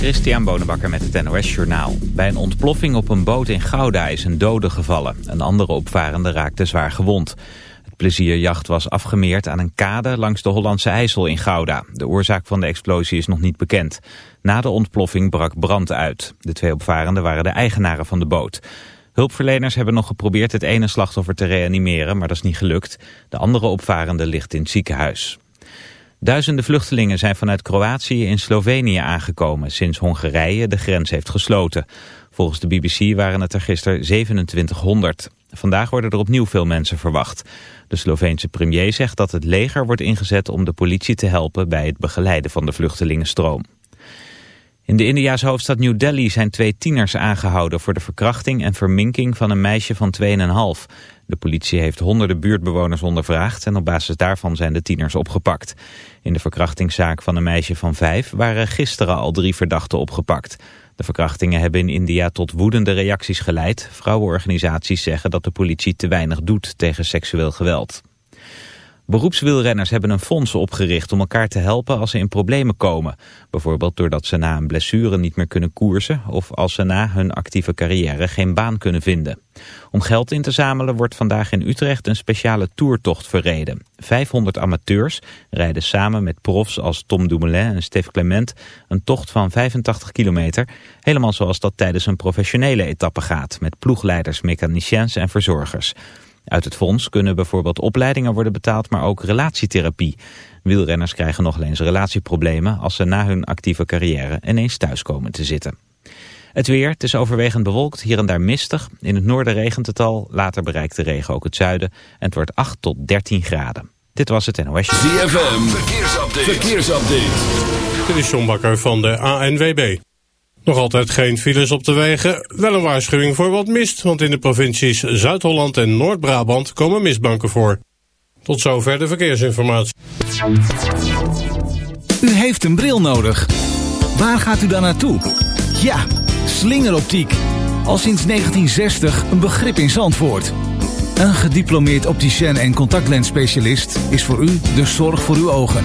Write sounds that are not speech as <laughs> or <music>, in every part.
Christian Bonenbakker met het NOS Journaal. Bij een ontploffing op een boot in Gouda is een dode gevallen. Een andere opvarende raakte zwaar gewond. Het plezierjacht was afgemeerd aan een kade langs de Hollandse IJssel in Gouda. De oorzaak van de explosie is nog niet bekend. Na de ontploffing brak brand uit. De twee opvarenden waren de eigenaren van de boot. Hulpverleners hebben nog geprobeerd het ene slachtoffer te reanimeren, maar dat is niet gelukt. De andere opvarende ligt in het ziekenhuis. Duizenden vluchtelingen zijn vanuit Kroatië in Slovenië aangekomen sinds Hongarije de grens heeft gesloten. Volgens de BBC waren het er gisteren 2700. Vandaag worden er opnieuw veel mensen verwacht. De Sloveense premier zegt dat het leger wordt ingezet om de politie te helpen bij het begeleiden van de vluchtelingenstroom. In de Indiase hoofdstad New Delhi zijn twee tieners aangehouden voor de verkrachting en verminking van een meisje van 2,5. De politie heeft honderden buurtbewoners ondervraagd en op basis daarvan zijn de tieners opgepakt. In de verkrachtingszaak van een meisje van vijf waren gisteren al drie verdachten opgepakt. De verkrachtingen hebben in India tot woedende reacties geleid. Vrouwenorganisaties zeggen dat de politie te weinig doet tegen seksueel geweld. Beroepswielrenners hebben een fonds opgericht om elkaar te helpen als ze in problemen komen. Bijvoorbeeld doordat ze na een blessure niet meer kunnen koersen of als ze na hun actieve carrière geen baan kunnen vinden. Om geld in te zamelen wordt vandaag in Utrecht een speciale toertocht verreden. 500 amateurs rijden samen met profs als Tom Dumoulin en Steve Clement een tocht van 85 kilometer. Helemaal zoals dat tijdens een professionele etappe gaat met ploegleiders, mechaniciens en verzorgers. Uit het fonds kunnen bijvoorbeeld opleidingen worden betaald, maar ook relatietherapie. Wielrenners krijgen nog eens relatieproblemen als ze na hun actieve carrière ineens thuis komen te zitten. Het weer, het is overwegend bewolkt, hier en daar mistig. In het noorden regent het al, later bereikt de regen ook het zuiden. En het wordt 8 tot 13 graden. Dit was het NOS. ZFM, verkeersupdate. verkeersupdate. Dit is John Bakker van de ANWB. Nog altijd geen files op de wegen. Wel een waarschuwing voor wat mist, want in de provincies Zuid-Holland en Noord-Brabant komen mistbanken voor. Tot zover de verkeersinformatie. U heeft een bril nodig. Waar gaat u dan naartoe? Ja, slingeroptiek. Al sinds 1960 een begrip in Zandvoort. Een gediplomeerd opticien en contactlensspecialist is voor u de zorg voor uw ogen.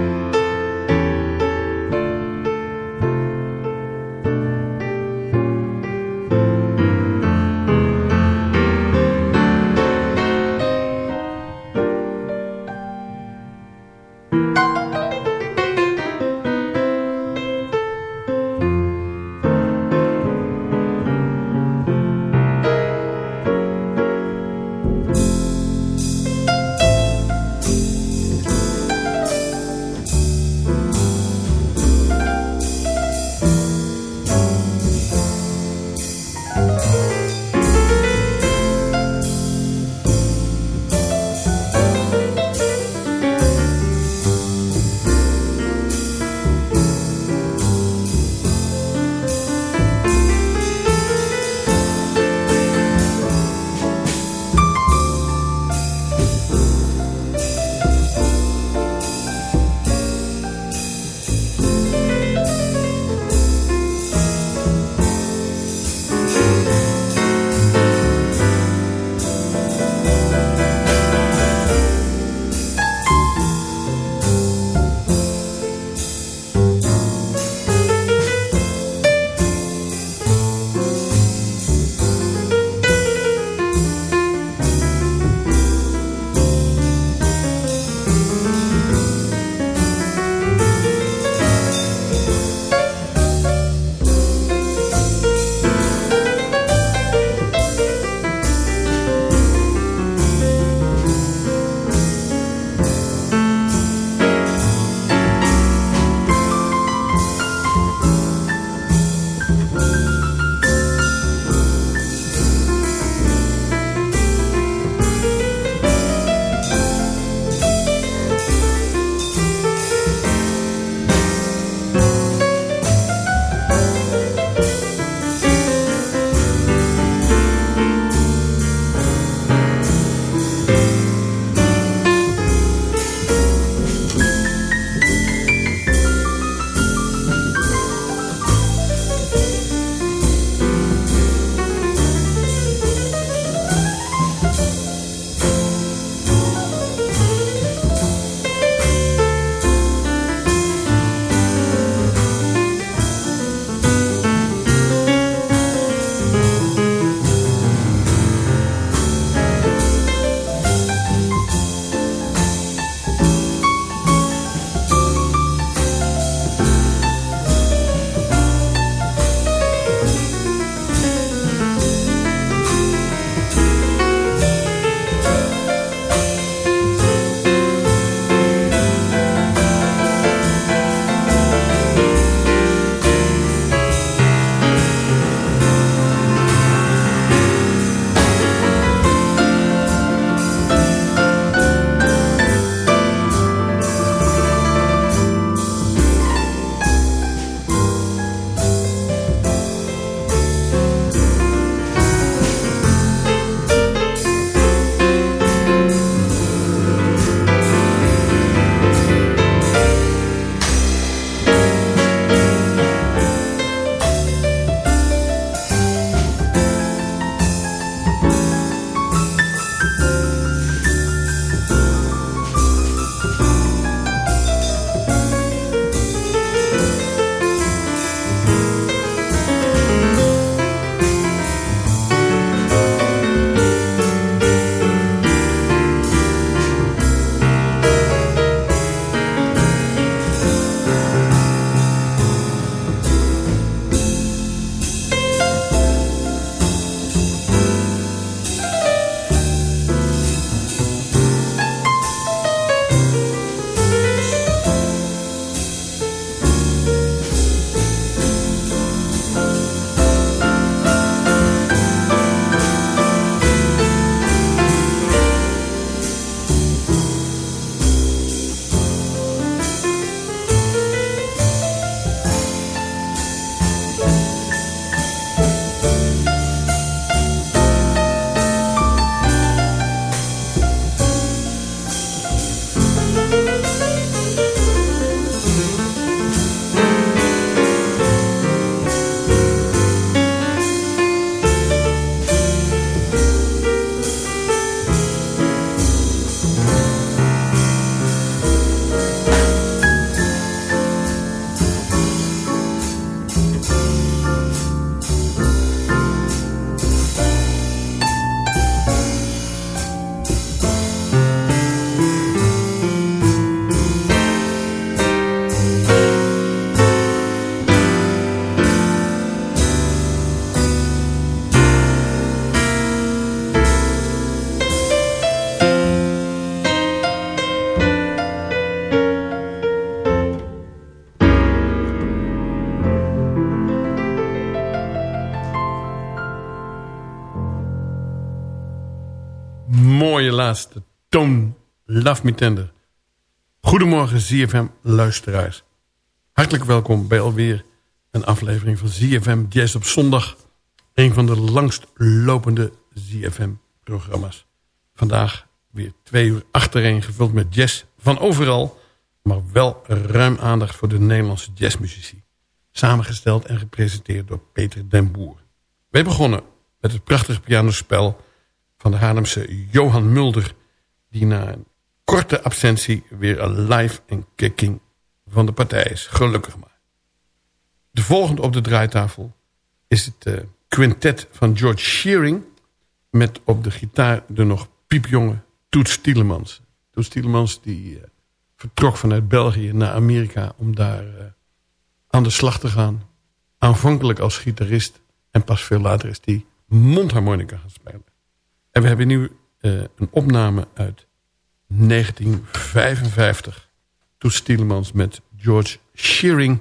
Laatste. Toon, Love Me Tender. Goedemorgen ZFM luisteraars. Hartelijk welkom bij alweer een aflevering van ZFM Jazz op zondag. Een van de langst lopende ZFM programma's. Vandaag weer twee uur achtereen gevuld met jazz van overal... maar wel ruim aandacht voor de Nederlandse jazzmuzici. Samengesteld en gepresenteerd door Peter den Boer. Wij begonnen met het prachtige pianospel van de Haarlemse Johan Mulder... die na een korte absentie weer live en kicking van de partij is. Gelukkig maar. De volgende op de draaitafel is het uh, quintet van George Shearing... met op de gitaar de nog piepjonge Toets Tielemans. Toets Tielemans die uh, vertrok vanuit België naar Amerika... om daar uh, aan de slag te gaan. Aanvankelijk als gitarist en pas veel later is die mondharmonica gaan spelen. En we hebben nu uh, een opname uit 1955. Toets Stielemans met George Shearing.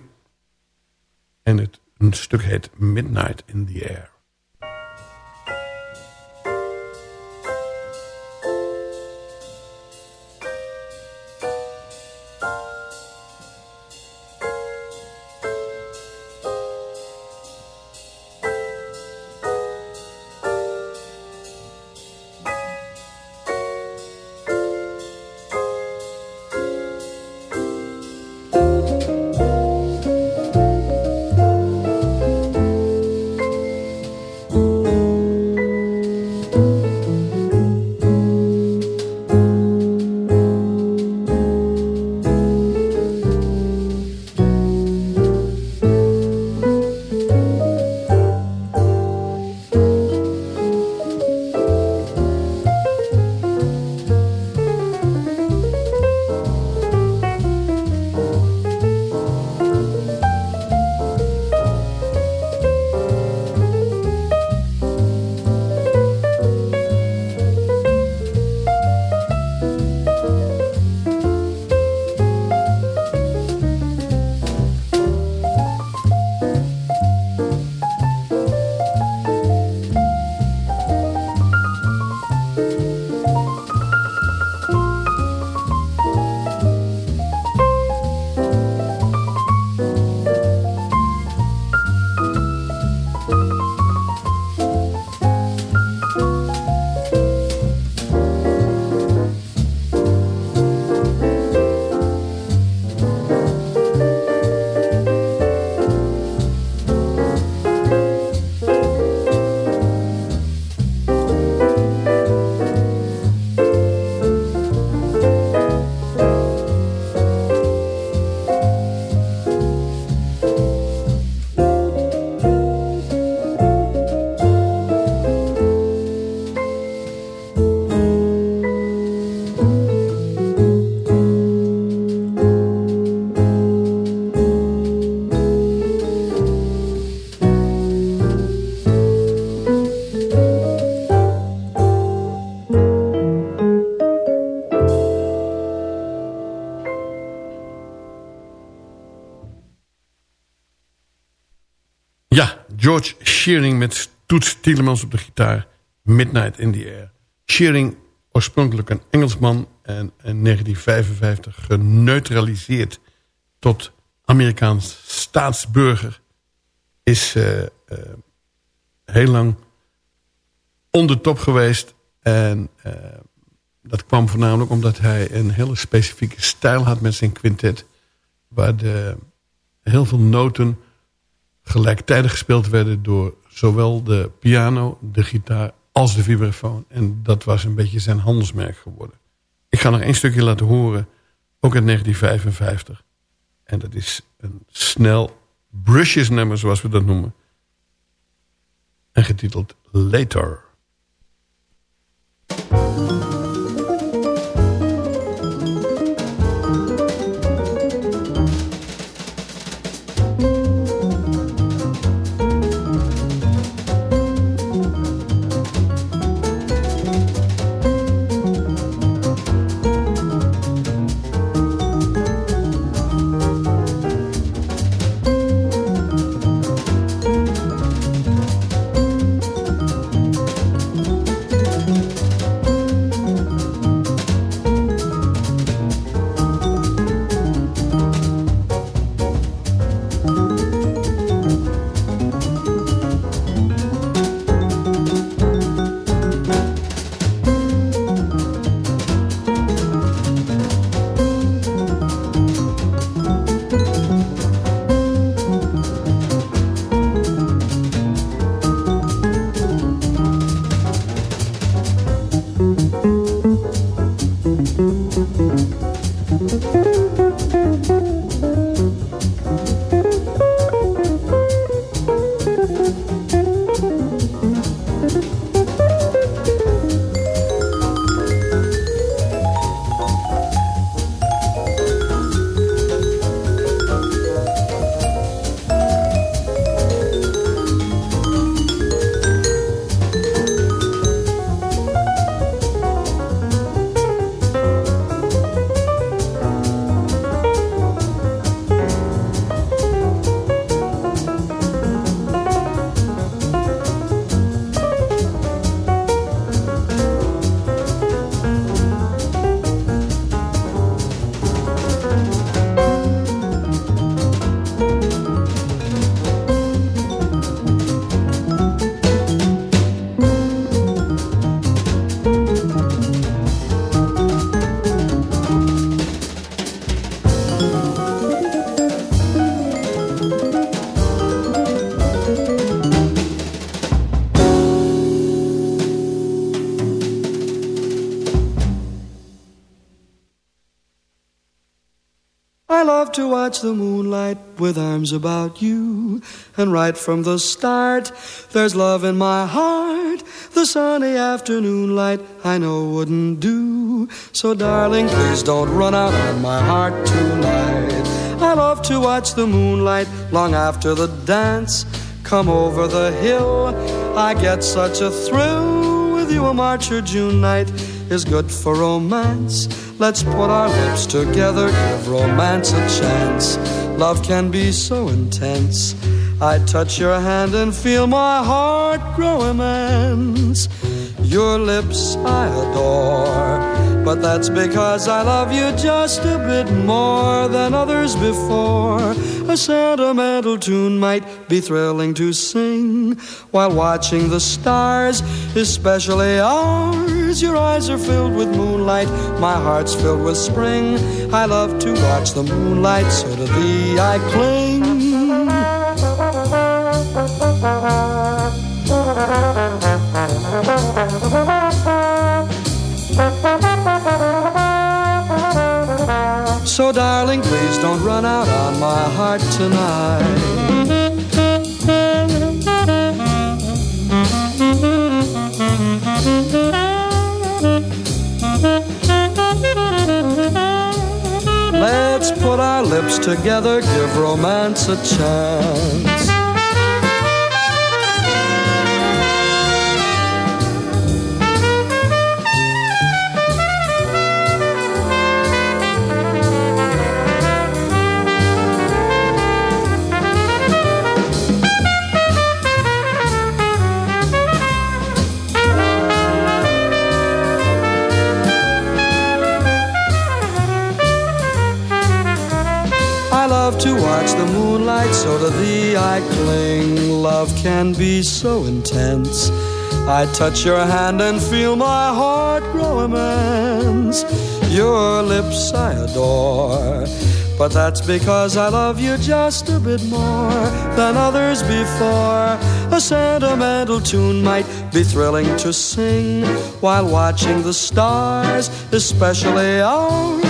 En het een stuk heet Midnight in the Air. George Shearing met Toets Tielemans op de gitaar. Midnight in the Air. Shearing, oorspronkelijk een Engelsman... en in 1955 geneutraliseerd tot Amerikaans staatsburger... is uh, uh, heel lang onder top geweest. En uh, dat kwam voornamelijk omdat hij een hele specifieke stijl had met zijn quintet... waar de, heel veel noten gelijktijdig gespeeld werden door zowel de piano, de gitaar als de vibrafoon. En dat was een beetje zijn handelsmerk geworden. Ik ga nog één stukje laten horen, ook uit 1955. En dat is een snel brushes nummer, zoals we dat noemen. En getiteld Later. To watch the moonlight with arms about you. And right from the start, there's love in my heart. The sunny afternoon light I know wouldn't do. So, darling, please don't run out on my heart tonight. I love to watch the moonlight long after the dance. Come over the hill, I get such a thrill with you. A March or June night is good for romance. Let's put our lips together, give romance a chance. Love can be so intense. I touch your hand and feel my heart grow immense. Your lips I adore, but that's because I love you just a bit more than others before. A sentimental tune might be thrilling to sing while watching the stars, especially ours. Your eyes are filled with moonlight, my heart's filled with spring. I love to watch the moonlight, so to thee I cling. So, darling, please don't run out on my heart tonight. Let's put our lips together, give romance a chance. Watch the moonlight, so to thee I cling. Love can be so intense. I touch your hand and feel my heart grow immense. Your lips I adore, but that's because I love you just a bit more than others before. A sentimental tune might be thrilling to sing while watching the stars, especially ours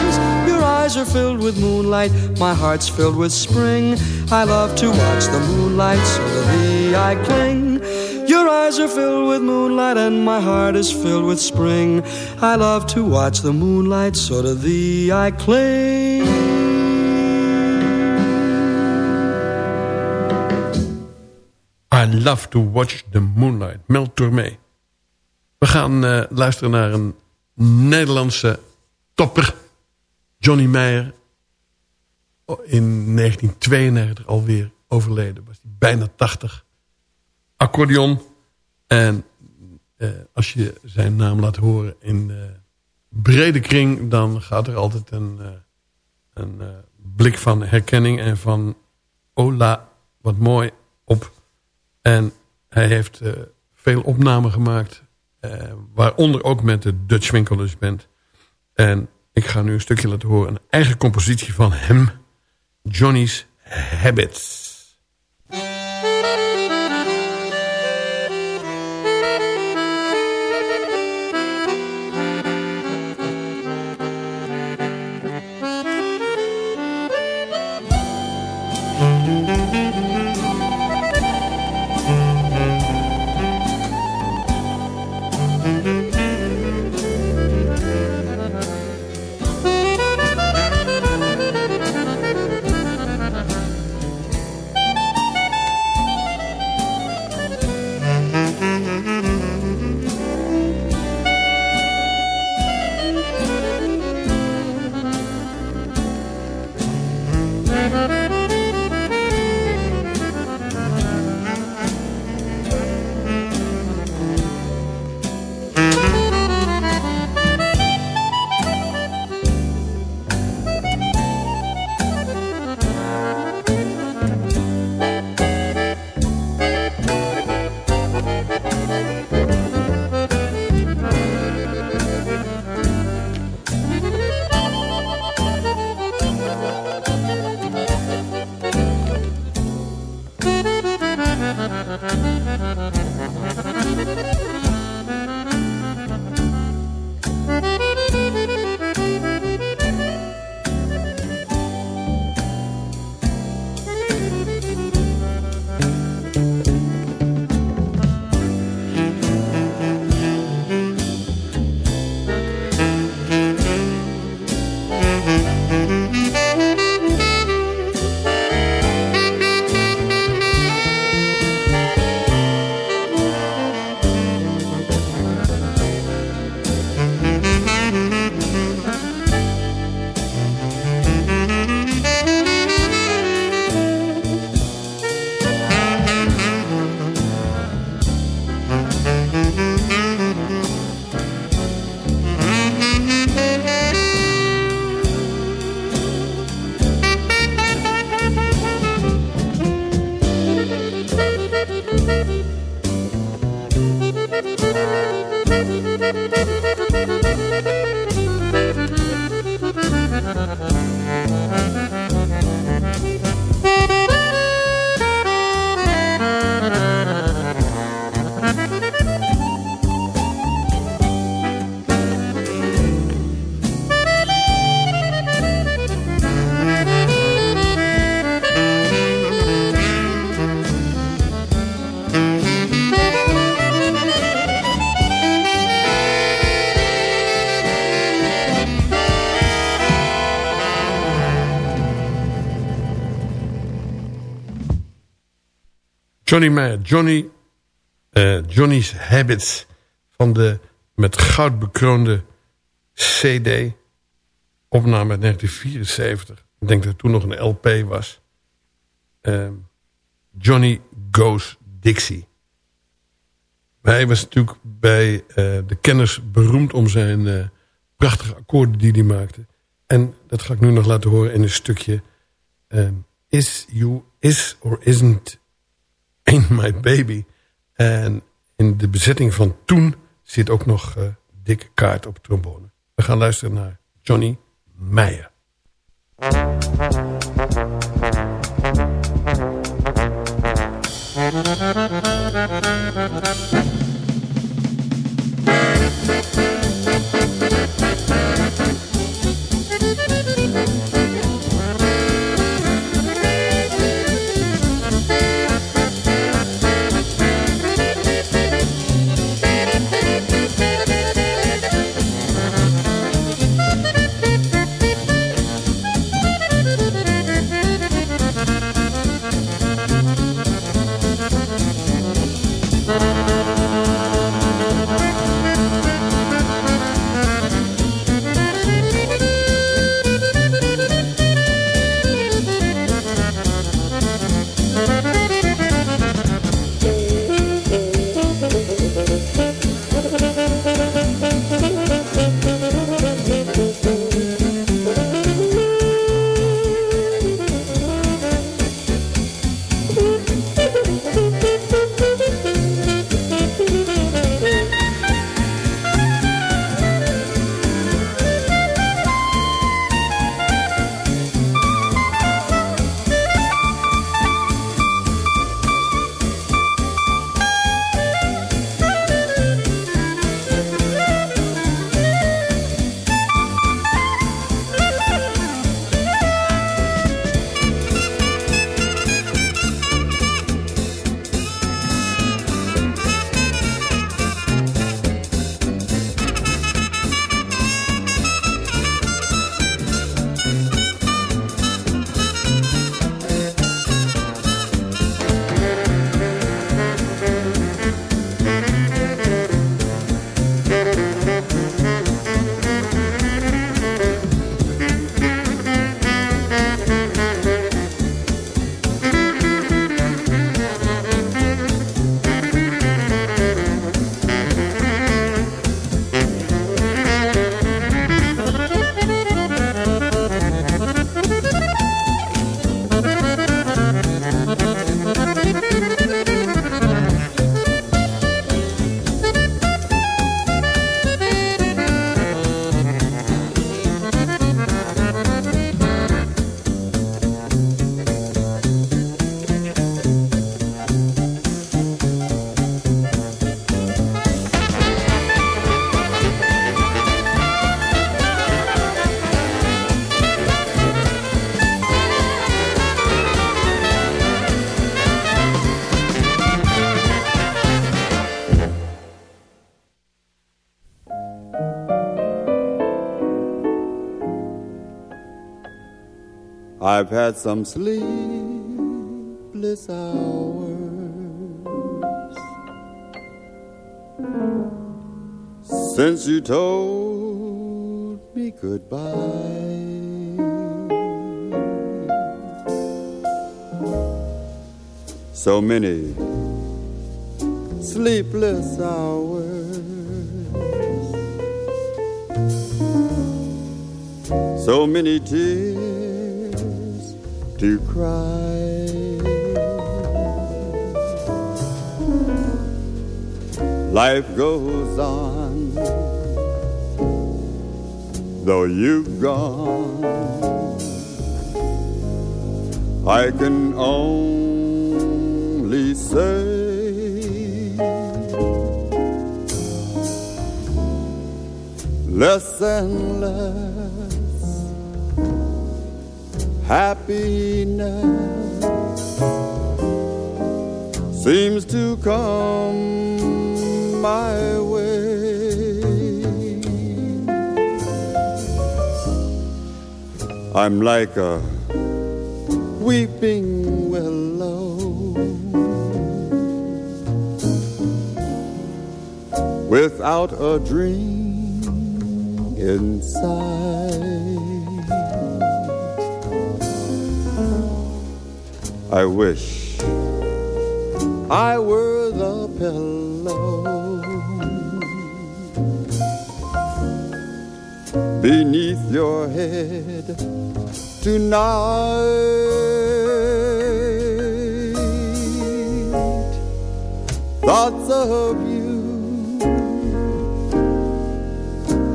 eyes are filled with moonlight, my heart's filled with spring. I love to watch the moonlight, so to thee I cling. Your eyes are filled with moonlight, and my heart is filled with spring. I love to watch the moonlight, so to thee I cling. I love to watch the moonlight. Mel Tormé. We gaan uh, luisteren naar een Nederlandse topper. Johnny Meyer in 1992 alweer overleden. Was hij bijna 80. Accordeon. En eh, als je zijn naam laat horen in uh, brede kring... dan gaat er altijd een, uh, een uh, blik van herkenning en van... Ola, wat mooi op. En hij heeft veel opnamen gemaakt. waaronder ook met de Dutch Winkelers Band. En ik ga nu een stukje laten horen. Een eigen compositie van hem. Johnny's Habits. Johnny uh, Johnny's Habits van de met goud bekroonde CD. Opname uit 1974. Ik denk dat het toen nog een LP was. Uh, Johnny Goes Dixie. Hij was natuurlijk bij uh, de kenners beroemd om zijn uh, prachtige akkoorden die hij maakte. En dat ga ik nu nog laten horen in een stukje. Um, is you is or isn't <laughs> ain't my baby. En in de bezetting van toen zit ook nog uh, dikke kaart op trombone. We gaan luisteren naar Johnny Meijer. I've had some sleepless hours. Since you told me goodbye. So many sleepless hours, so many tears to cry. Life goes on, though you've gone. I can only say. Less and less happiness seems to come my way. I'm like a weeping willow without a dream inside. I wish I were the pillow beneath your head tonight. Thoughts of you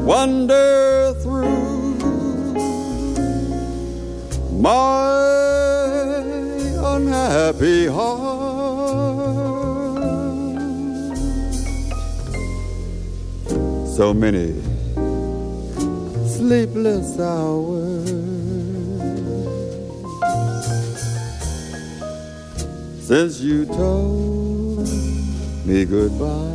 wander through my unhappy heart. So many sleepless hours since you told me goodbye.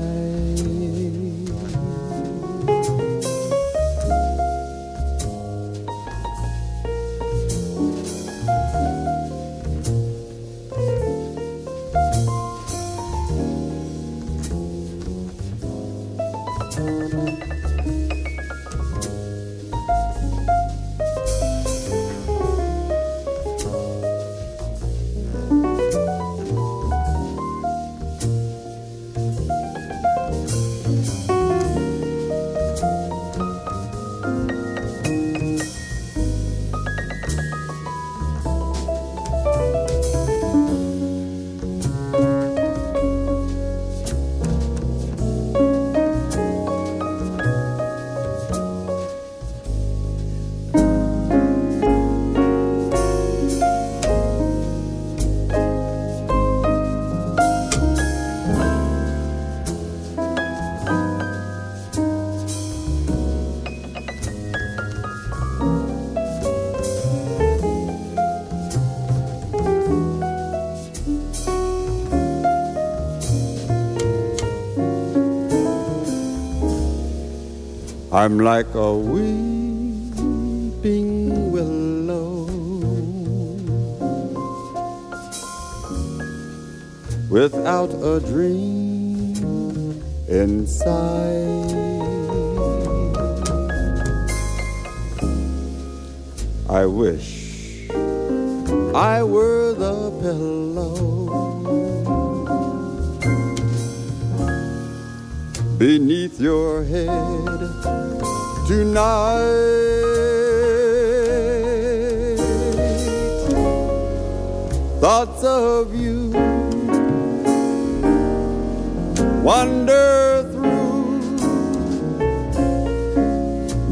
I'm like a weeping willow without a dream inside. I wish I were the pillow beneath your head tonight. Thoughts of you wander through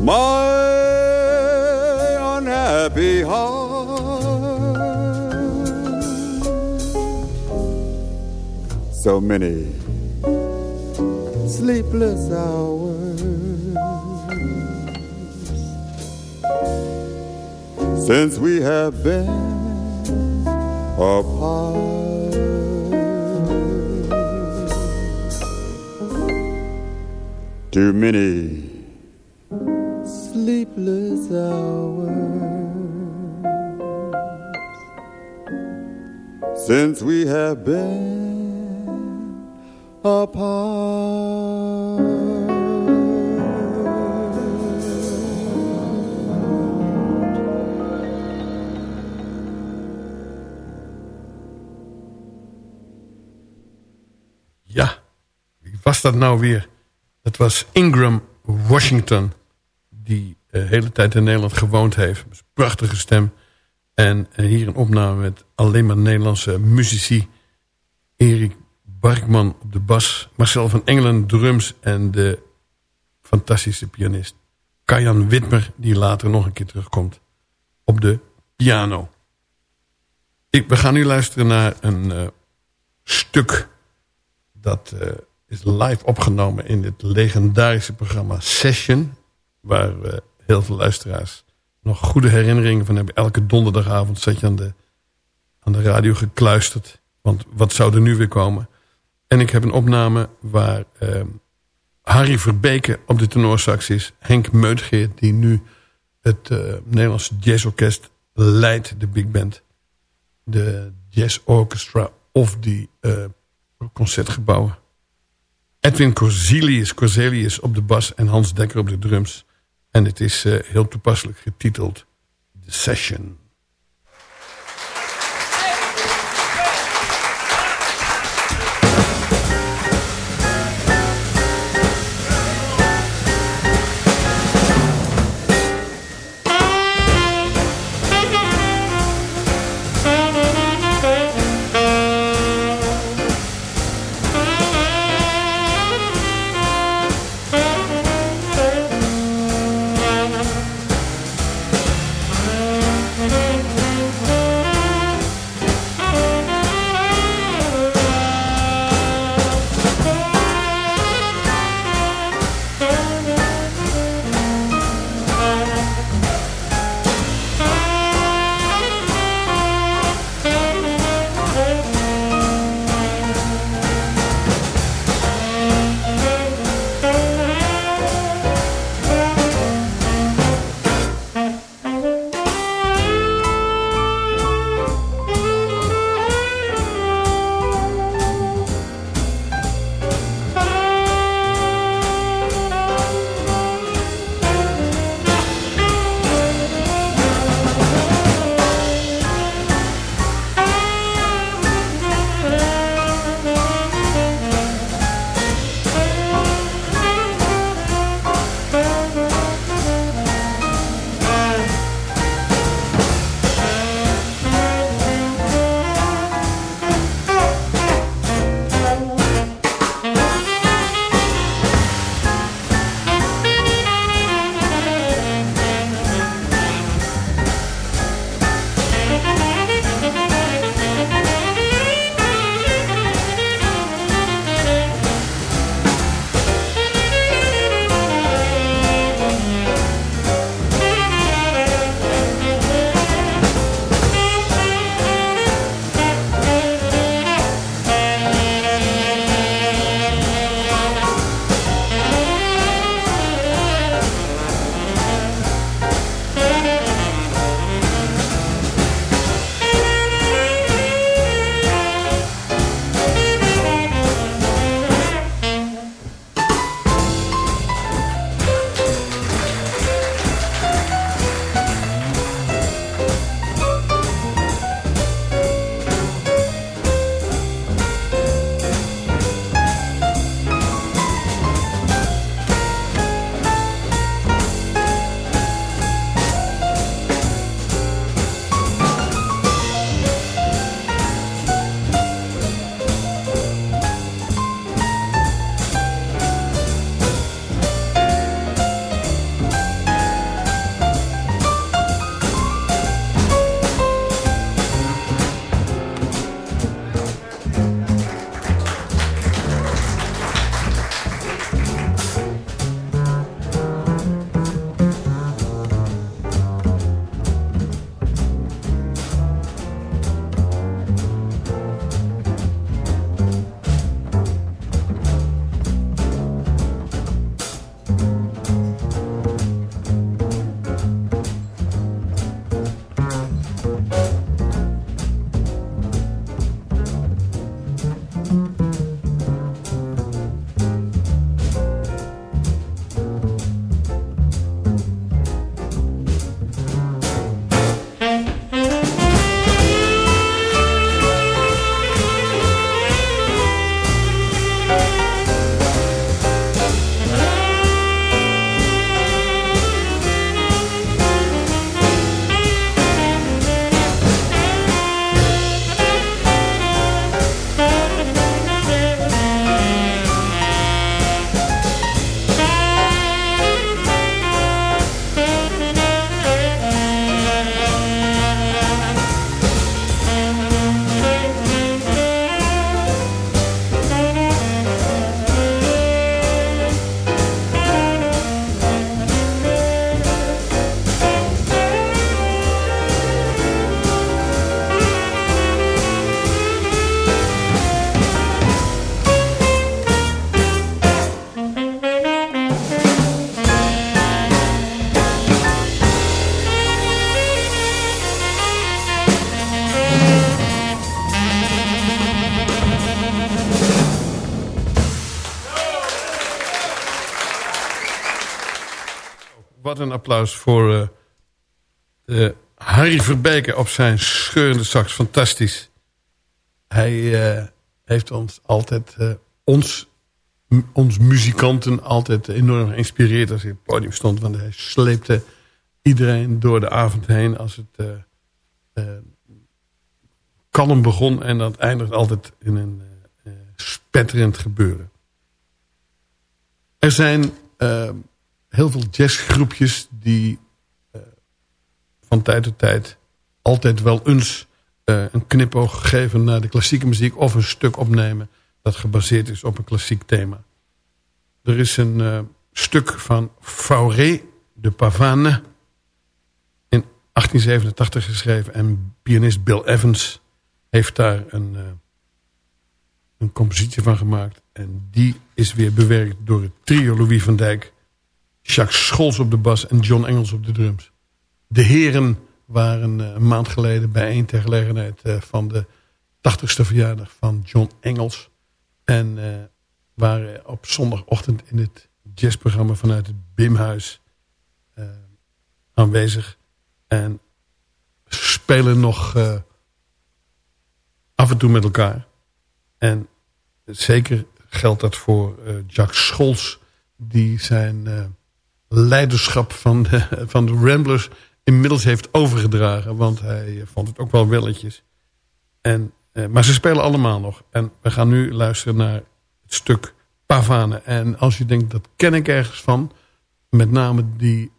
my unhappy heart. So many sleepless hours since we have been apart. Too many was dat nou weer? Dat was Ingram Washington. Die de hele tijd in Nederland gewoond heeft. Prachtige stem. En eh, hier een opname met alleen maar Nederlandse muzici. Erik Barkman op de bas. Marcel van Engelen drums. En de fantastische pianist Kajan Witmer. Die later nog een keer terugkomt op de piano. Ik, we gaan nu luisteren naar een eh, stuk dat eh, is live opgenomen in het legendarische programma Session. Waar heel veel luisteraars nog goede herinneringen van hebben. Elke donderdagavond zat je aan de, aan de radio gekluisterd. Want wat zou er nu weer komen? En ik heb een opname waar eh, Harry Verbeke op de tenorsax is. Henk Meutgeert die nu het uh, Nederlandse jazzorkest leidt. De big band. De Jazz Orchestra of die... Uh, concertgebouwen. Edwin Corzelius, Corzelius op de bas en Hans Dekker op de drums. En het is uh, heel toepasselijk getiteld The Session. Applaus voor uh, Harry Verbeke op zijn scheurende sax. Fantastisch. Hij uh, heeft ons altijd, ons, ons muzikanten altijd enorm geïnspireerd als hij op het podium stond. Want hij sleepte iedereen door de avond heen als het kalm begon. En dat eindigt altijd in een spetterend gebeuren. Er zijn heel veel jazzgroepjes die uh, van tijd tot tijd altijd wel eens uh, een knipoog geven naar de klassieke muziek of een stuk opnemen dat gebaseerd is op een klassiek thema. Er is een uh, stuk van Fauré de Pavane in 1887 geschreven en pianist Bill Evans heeft daar een, een compositie van gemaakt en die is weer bewerkt door het trio Louis van Dijk Jacques Scholz op de bas en John Engels op de drums. De heren waren eh, een maand geleden bijeen ter gelegenheid eh, van de 80ste verjaardag van John Engels. En uh, waren op zondagochtend in het jazzprogramma vanuit het Bimhuis aanwezig. En spelen nog af en toe met elkaar. En zeker geldt dat voor Jacques Scholz. Die zijn leiderschap van de, van de Ramblers inmiddels heeft overgedragen. Want hij vond het ook wel welletjes. En, eh, maar ze spelen allemaal nog. En we gaan nu luisteren naar het stuk Pavane. En als je denkt, dat ken ik ergens van. Met name die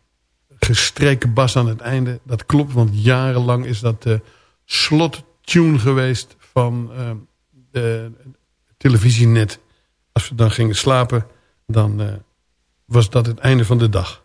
gestreken bas aan het einde. Dat klopt, want jarenlang is dat de slottune geweest van uh, de televisienet. Als we dan gingen slapen, dan... Uh, was dat het einde van de dag.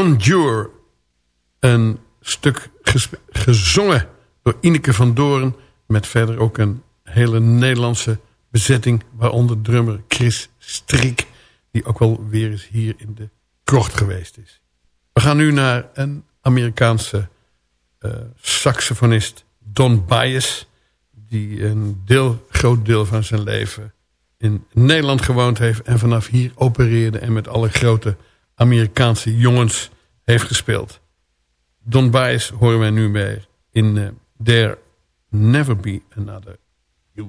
Conjure. Een stuk gezongen door Ineke van Doorn. Met verder ook een hele Nederlandse bezetting. Waaronder drummer Chris Strik. Die ook wel weer eens hier in de krocht geweest is. We gaan nu naar een Amerikaanse eh, saxofonist. Don Bias. Die een deel, groot deel van zijn leven in Nederland gewoond heeft. En vanaf hier opereerde en met alle grote Amerikaanse jongens heeft gespeeld. Don Bias horen wij nu bij in eh, uh, There Never Be Another. You.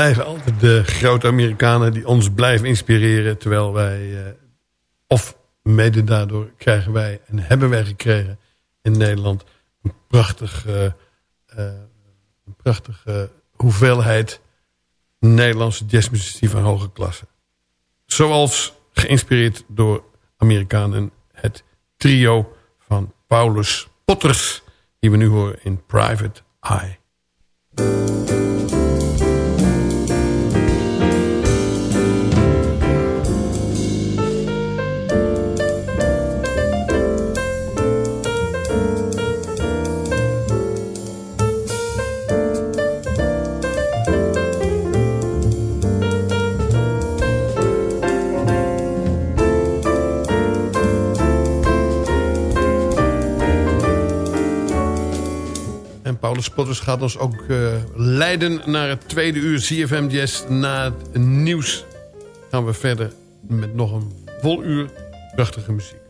Blijven altijd de grote Amerikanen die ons blijven inspireren. Terwijl wij, uh, of mede daardoor krijgen wij en hebben wij gekregen in Nederland een prachtig, uh, uh, een prachtige hoeveelheid Nederlandse jazzmuzici van hoge klasse. Zoals geïnspireerd door Amerikanen het trio van Paulus Potters... die we nu horen in Private Eye. Spotters gaat ons ook uh, leiden naar het tweede uur CFM Jazz. Na het nieuws gaan we verder met nog een vol uur prachtige muziek.